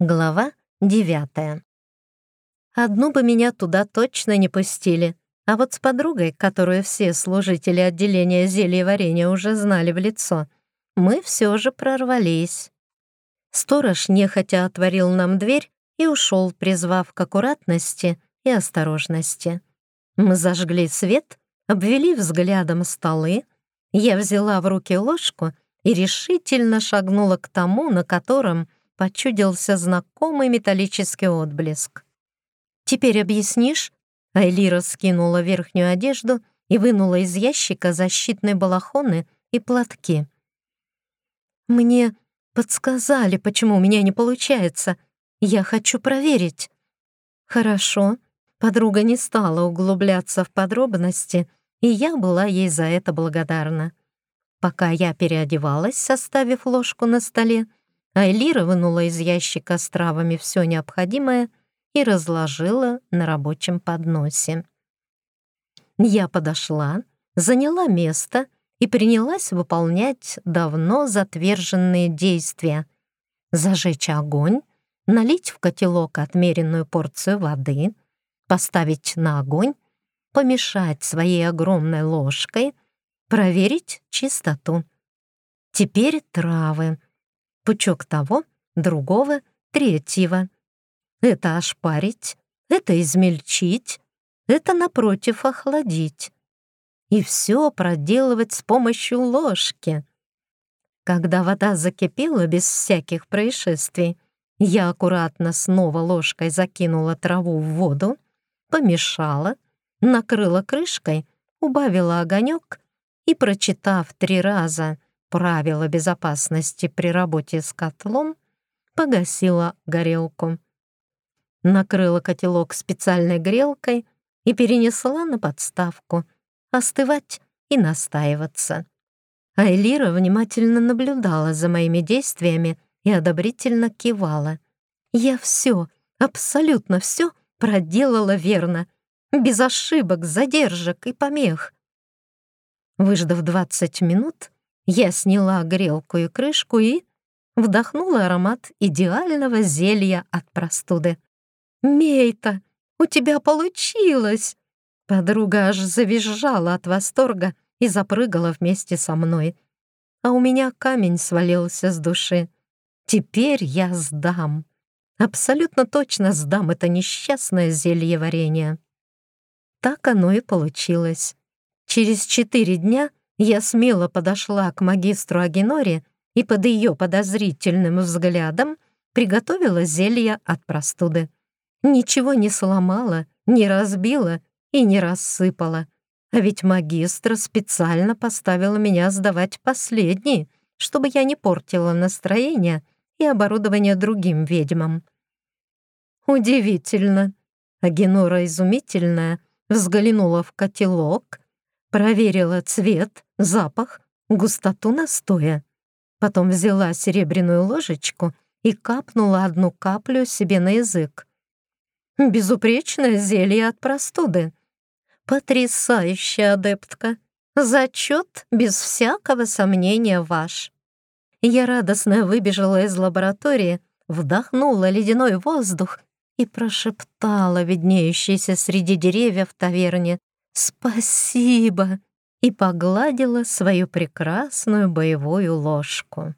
Глава 9. Одну бы меня туда точно не пустили, а вот с подругой, которую все служители отделения зелья варенья уже знали в лицо, мы все же прорвались. Сторож нехотя отворил нам дверь и ушел, призвав к аккуратности и осторожности. Мы зажгли свет, обвели взглядом столы, я взяла в руки ложку и решительно шагнула к тому, на котором — почудился знакомый металлический отблеск. «Теперь объяснишь?» Айлира скинула верхнюю одежду и вынула из ящика защитные балахоны и платки. «Мне подсказали, почему у меня не получается. Я хочу проверить». «Хорошо». Подруга не стала углубляться в подробности, и я была ей за это благодарна. Пока я переодевалась, оставив ложку на столе, Айлира вынула из ящика с травами все необходимое и разложила на рабочем подносе. Я подошла, заняла место и принялась выполнять давно затверженные действия. Зажечь огонь, налить в котелок отмеренную порцию воды, поставить на огонь, помешать своей огромной ложкой, проверить чистоту. Теперь травы — пучок того, другого, третьего. Это ошпарить, это измельчить, это, напротив, охладить. И все проделывать с помощью ложки. Когда вода закипела без всяких происшествий, я аккуратно снова ложкой закинула траву в воду, помешала, накрыла крышкой, убавила огонек и, прочитав три раза — правила безопасности при работе с котлом, погасила горелку. Накрыла котелок специальной грелкой и перенесла на подставку, остывать и настаиваться. Айлира внимательно наблюдала за моими действиями и одобрительно кивала. «Я все, абсолютно все проделала верно, без ошибок, задержек и помех». Выждав 20 минут, я сняла грелку и крышку и вдохнула аромат идеального зелья от простуды. «Мейта, у тебя получилось!» Подруга аж завизжала от восторга и запрыгала вместе со мной. А у меня камень свалился с души. Теперь я сдам. Абсолютно точно сдам это несчастное зелье варенье. Так оно и получилось. Через четыре дня — я смело подошла к магистру Агиноре и под ее подозрительным взглядом приготовила зелье от простуды. Ничего не сломала, не разбила и не рассыпала. А ведь магистра специально поставила меня сдавать последний, чтобы я не портила настроение и оборудование другим ведьмам. Удивительно. Агенора изумительная взглянула в котелок, проверила цвет, запах, густоту настоя. Потом взяла серебряную ложечку и капнула одну каплю себе на язык. Безупречное зелье от простуды. Потрясающая адептка. Зачет без всякого сомнения ваш. Я радостно выбежала из лаборатории, вдохнула ледяной воздух и прошептала виднеющейся среди деревьев таверне. «Спасибо!» и погладила свою прекрасную боевую ложку.